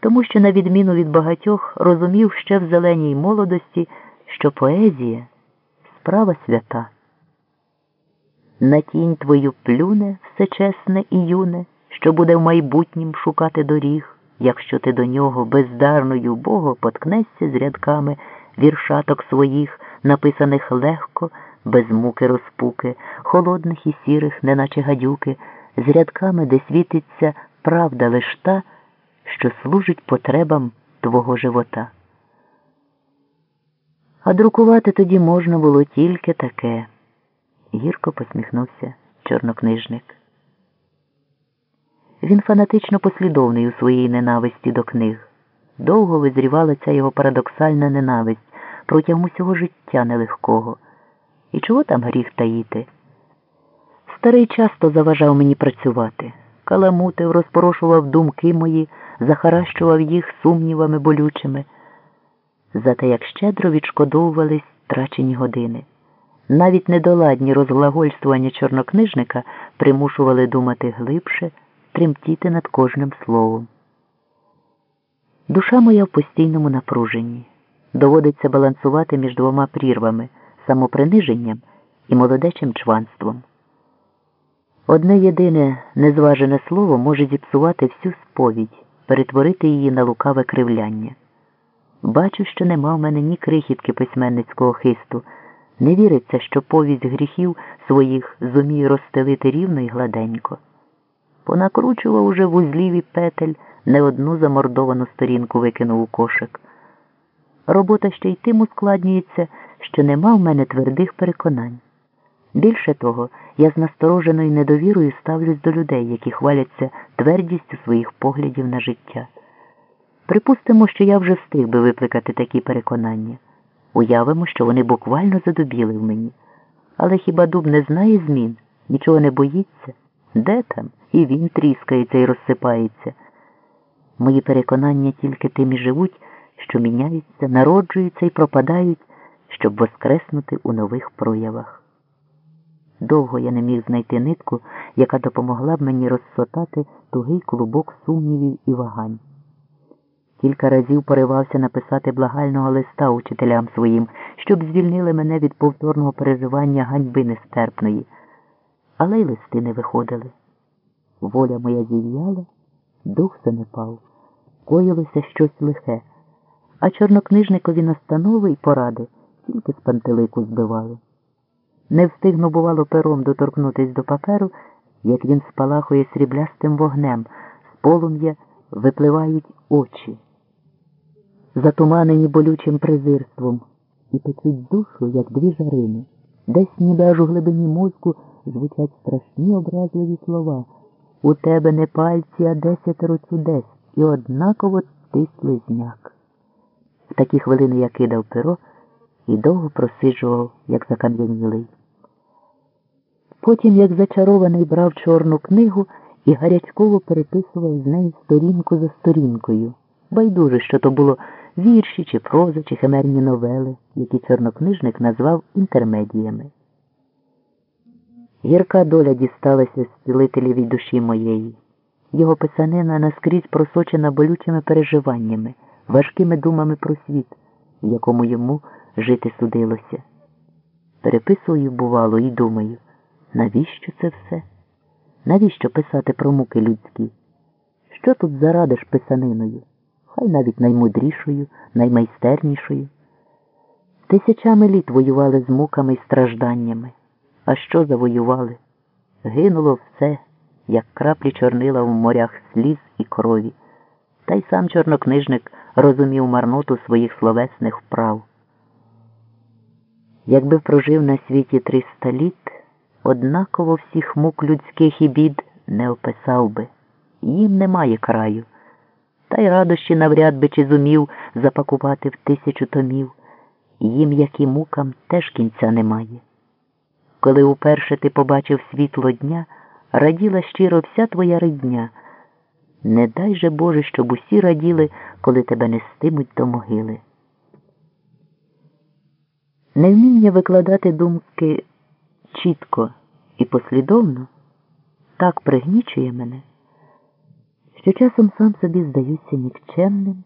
тому що, на відміну від багатьох, розумів ще в зеленій молодості, що поезія справа свята. На тінь твою плюне все чесне і юне, що буде в майбутнім шукати доріг, якщо ти до нього бездарною Бого поткнешся з рядками віршаток своїх, написаних легко, без муки розпуки, холодних і сірих, неначе гадюки, з рядками, де світиться правда лиш та, що служить потребам твого живота. А друкувати тоді можна було тільки таке, гірко посміхнувся чорнокнижник. Він фанатично послідовний у своїй ненависті до книг. Довго визрівала ця його парадоксальна ненависть протягом усього життя нелегкого. І чого там гріх таїти? Старий часто заважав мені працювати, каламутив, розпорошував думки мої, захаращував їх сумнівами болючими. Зате як щедро відшкодовувались трачені години. Навіть недоладні розглагольствування чорнокнижника примушували думати глибше, тремтіти над кожним словом. Душа моя в постійному напруженні. Доводиться балансувати між двома прірвами самоприниженням і молодечим чванством. Одне єдине незважене слово може зіпсувати всю сповідь, перетворити її на лукаве кривляння. Бачу, що нема в мене ні крихітки письменницького хисту, не віриться, що повість гріхів своїх зумію розстелити рівно і гладенько. Понакручував уже вузлів і петель, не одну замордовану сторінку викинув у кошик. Робота ще й тим ускладнюється, що нема в мене твердих переконань. Більше того, я з настороженою недовірою ставлюсь до людей, які хваляться твердістю своїх поглядів на життя. Припустимо, що я вже встиг би викликати такі переконання. Уявимо, що вони буквально задубіли в мені. Але хіба дуб не знає змін, нічого не боїться? Де там? І він тріскається і розсипається. Мої переконання тільки тим і живуть, що міняються, народжуються і пропадають, щоб воскреснути у нових проявах. Довго я не міг знайти нитку, яка допомогла б мені розсотати тугий клубок сумнівів і вагань. Кілька разів поривався написати благального листа учителям своїм, щоб звільнили мене від повторного переживання ганьби нестерпної, але й листи не виходили. Воля моя зів'яла, дух занепав, коїлося щось лихе, а чорнокнижникові настанови й поради тільки з пантелику збивали. Не встигну, бувало, пером доторкнутись до паперу, як він спалахує сріблястим вогнем, з полум'я випливають очі, затуманені болючим презирством, і печуть душу, як дві жарини. Десь ніби аж у глибині мозку звучать страшні образливі слова. У тебе не пальці, а десятеро чудес, і однаково ти слизняк. В такі хвилини я кидав перо і довго просиджував, як закам'янілий. Потім, як зачарований, брав чорну книгу і гарячково переписував з неї сторінку за сторінкою. Байдуже, що то було вірші, чи проза, чи химерні новели, які чорнокнижник назвав інтермедіями. Гірка доля дісталася з зцілителевій душі моєї. Його писанина наскрізь просочена болючими переживаннями, важкими думами про світ, в якому йому жити судилося. Переписую, бувало, і думаю, навіщо це все? Навіщо писати про муки людські? Що тут зарадиш писаниною? Хай навіть наймудрішою, наймайстернішою. Тисячами літ воювали з муками й стражданнями. А що завоювали? Гинуло все, як краплі чорнила в морях сліз і крові. Та й сам чорнокнижник розумів марноту своїх словесних вправ. Якби прожив на світі триста літ, однаково всіх мук людських і бід не описав би. Їм немає краю. Та й радощі навряд би чи зумів запакувати в тисячу томів. Їм, як і мукам, теж кінця немає. Коли уперше ти побачив світло дня, раділа щиро вся твоя рідня. Не дай же Боже, щоб усі раділи, коли тебе нестимуть до могили. Невміння викладати думки чітко і послідовно так пригнічує мене, що часом сам собі здаюся нікчемним